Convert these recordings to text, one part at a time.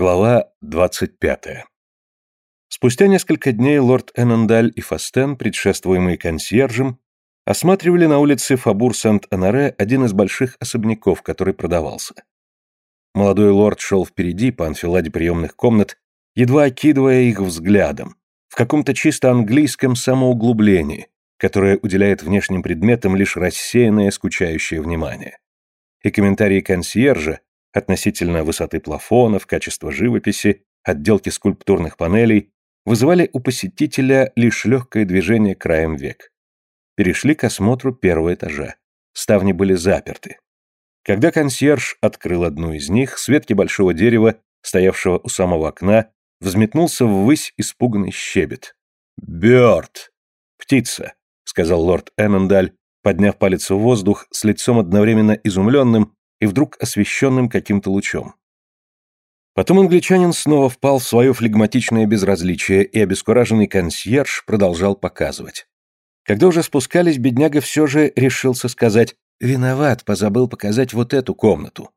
Глава 25. Спустя несколько дней лорд Эннендаль и Фастен, предшествуемые консьержем, осматривали на улице Фабур Сент-Анаре один из больших особняков, который продавался. Молодой лорд шел впереди по анфиладе приемных комнат, едва окидывая их взглядом, в каком-то чисто английском самоуглублении, которое уделяет внешним предметам лишь рассеянное скучающее внимание. И комментарии консьержа относительно высоты плафонов, качества живописи, отделки скульптурных панелей вызывали у посетителя лишь легкое движение краем век. Перешли к осмотру первого этажа. Ставни были заперты. Когда консьерж открыл одну из них, с ветки большого дерева, стоявшего у самого окна, взметнулся ввысь испуганный щебет. «Бёрд!» «Птица», — сказал лорд Эммендаль, подняв палец в воздух с лицом одновременно изумленным и вдруг освещенным каким-то лучом. Потом англичанин снова впал в свое флегматичное безразличие, и обескураженный консьерж продолжал показывать. Когда уже спускались, бедняга все же решился сказать «Виноват, позабыл показать вот эту комнату».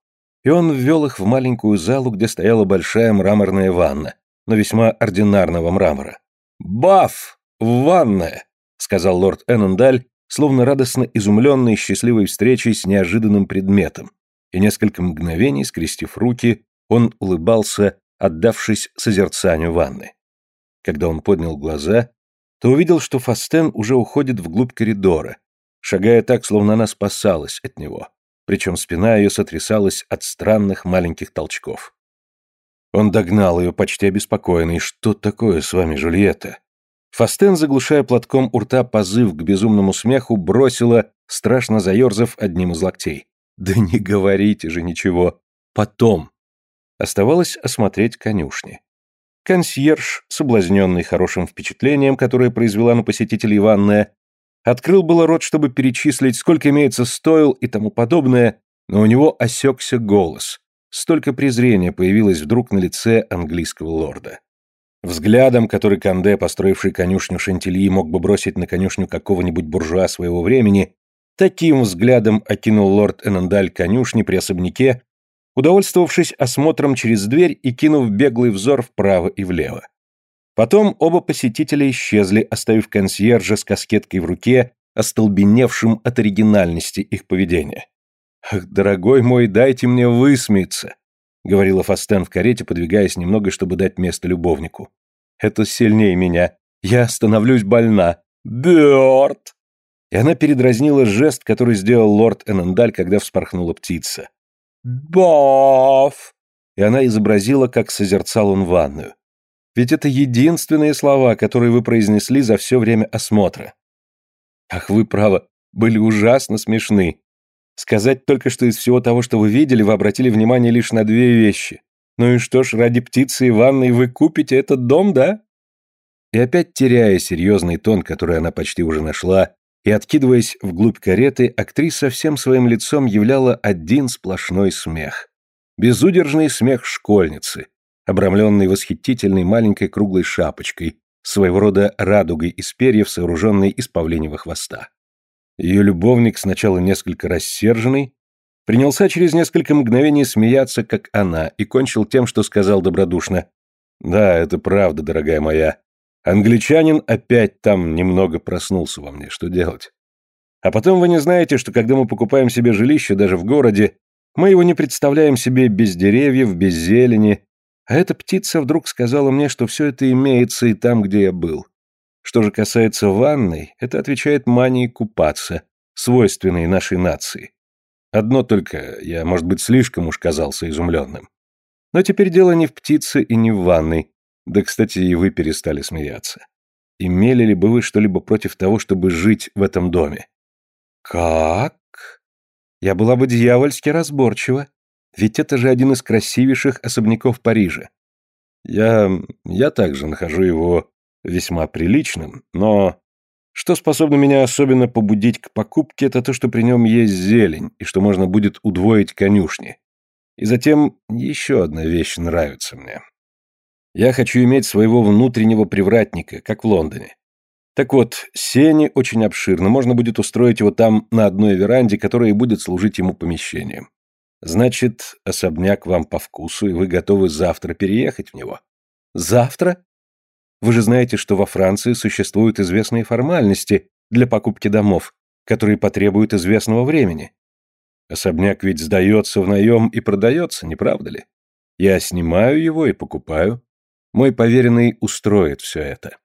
И он ввел их в маленькую залу, где стояла большая мраморная ванна, но весьма ординарного мрамора. «Баф! Ванная!» — сказал лорд Эннендаль, словно радостно изумленный счастливой встречей с неожиданным предметом, и несколько мгновений, скрестив руки, он улыбался, отдавшись созерцанию ванны. Когда он поднял глаза, то увидел, что Фастен уже уходит вглубь коридора, шагая так, словно она спасалась от него, причем спина ее сотрясалась от странных маленьких толчков. Он догнал ее, почти обеспокоенный. «Что такое с вами, Жульетта?» Фастен, заглушая платком у рта позыв к безумному смеху, бросила, страшно заерзав одним из локтей. Да не говорите же ничего. Потом. Оставалось осмотреть конюшни. Консьерж, соблазненный хорошим впечатлением, которое произвела на посетителей ванная, открыл было рот, чтобы перечислить, сколько имеется стоил и тому подобное, но у него осекся голос. Столько презрения появилось вдруг на лице английского лорда. Взглядом, который Канде, построивший конюшню Шантильи, мог бы бросить на конюшню какого-нибудь буржуа своего времени, Таким взглядом окинул лорд Энандаль конюшни при особняке, удовольствовавшись осмотром через дверь и кинув беглый взор вправо и влево. Потом оба посетителя исчезли, оставив консьержа с каскеткой в руке, остолбеневшим от оригинальности их поведения. «Ах, дорогой мой, дайте мне высмеяться», — говорила Фастен в карете, подвигаясь немного, чтобы дать место любовнику. «Это сильнее меня. Я становлюсь больна. Бёрд!» И она передразнила жест, который сделал лорд Энендаль, когда вспорхнула птица. «Баф!» И она изобразила, как созерцал он ванную. Ведь это единственные слова, которые вы произнесли за все время осмотра. Ах, вы, право, были ужасно смешны. Сказать только, что из всего того, что вы видели, вы обратили внимание лишь на две вещи. Ну и что ж, ради птицы и ванной вы купите этот дом, да? И опять теряя серьезный тон, который она почти уже нашла, и, откидываясь вглубь кареты, актриса всем своим лицом являла один сплошной смех. Безудержный смех школьницы, обрамленный восхитительной маленькой круглой шапочкой, своего рода радугой из перьев, сооруженной из павлиньего хвоста. Ее любовник, сначала несколько рассерженный, принялся через несколько мгновений смеяться, как она, и кончил тем, что сказал добродушно. «Да, это правда, дорогая моя. Англичанин опять там немного проснулся во мне. Что делать? А потом вы не знаете, что когда мы покупаем себе жилище даже в городе, мы его не представляем себе без деревьев, без зелени. А эта птица вдруг сказала мне, что все это имеется и там, где я был. Что же касается ванной, это отвечает мании купаться, свойственной нашей нации. Одно только, я, может быть, слишком уж казался изумленным. Но теперь дело не в птице и не в ванной, да, кстати, и вы перестали смеяться. Имели ли бы вы что-либо против того, чтобы жить в этом доме? Как? Я была бы дьявольски разборчива. Ведь это же один из красивейших особняков Парижа. Я... я также нахожу его весьма приличным, но... Что способно меня особенно побудить к покупке, это то, что при нем есть зелень, и что можно будет удвоить конюшни. И затем еще одна вещь нравится мне. Я хочу иметь своего внутреннего привратника, как в Лондоне. Так вот, сени очень обширно, можно будет устроить его там на одной веранде, которая и будет служить ему помещением. Значит, особняк вам по вкусу, и вы готовы завтра переехать в него? Завтра? Вы же знаете, что во Франции существуют известные формальности для покупки домов, которые потребуют известного времени. Особняк ведь сдается в наем и продается, не правда ли? Я снимаю его и покупаю. Мой поверенный устроит все это.